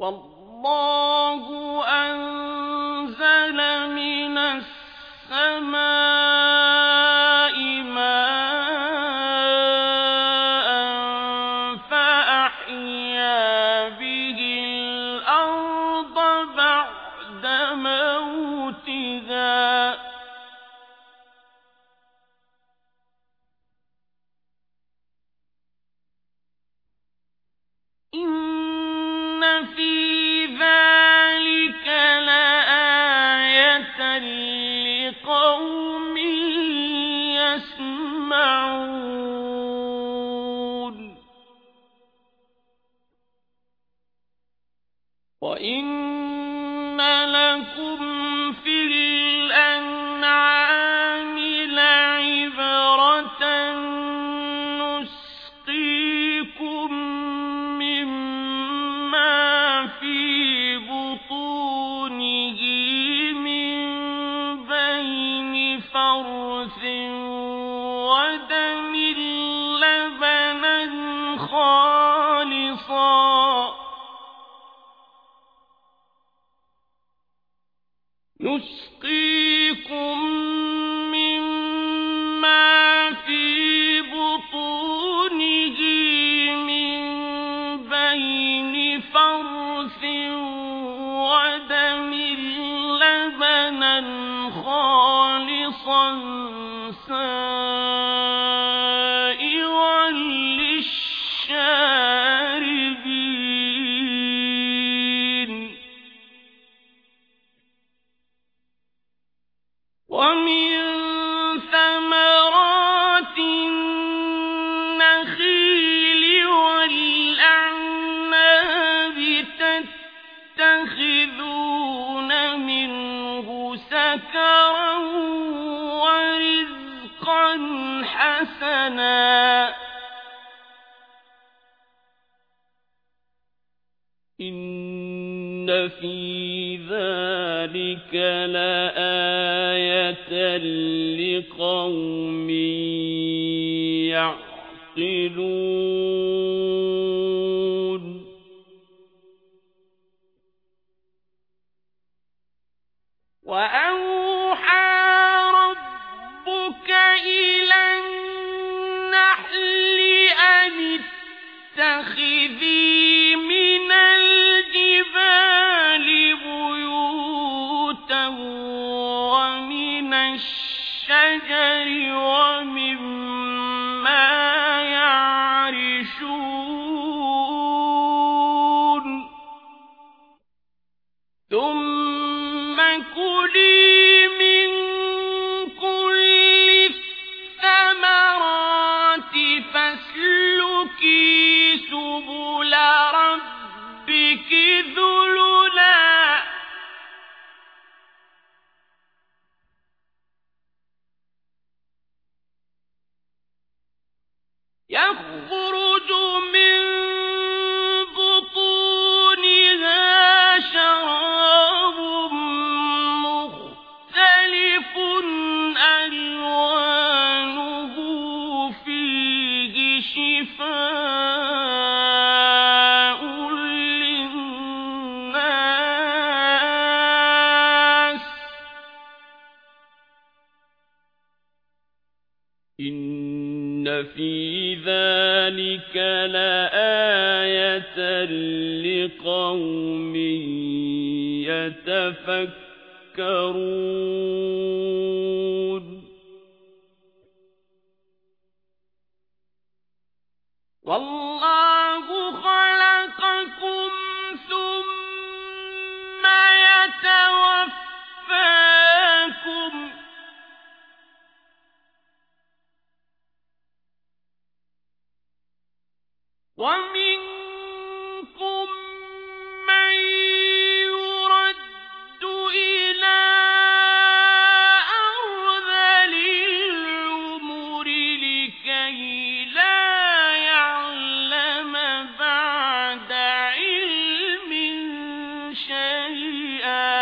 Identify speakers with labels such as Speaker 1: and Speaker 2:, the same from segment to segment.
Speaker 1: والله أنزل يسمعون. نسقيكم مما في بطونه من بين فرث ودم لبنا خالصا سائغا حسنا. إن في ذلك لآية لقوم يعقلون. وأوحى الشجر ومما يعرشون. ثم كلي شفاء للناس. إن في ذلك لآية لقوم يتفكرون. والله خلقكم ثم يتوفاكم. ومنكم شيئا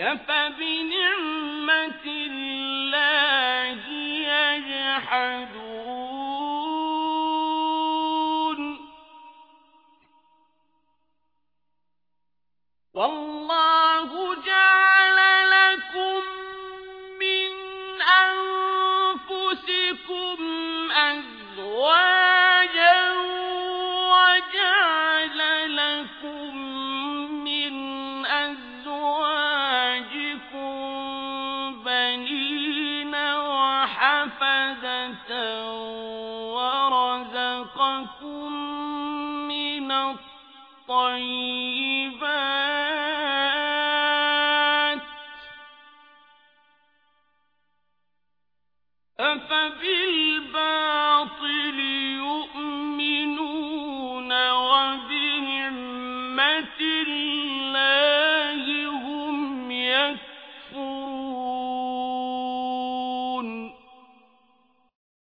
Speaker 1: أفبنعمة الله يجحدون. والله من الطيبات أفبالباطل